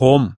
home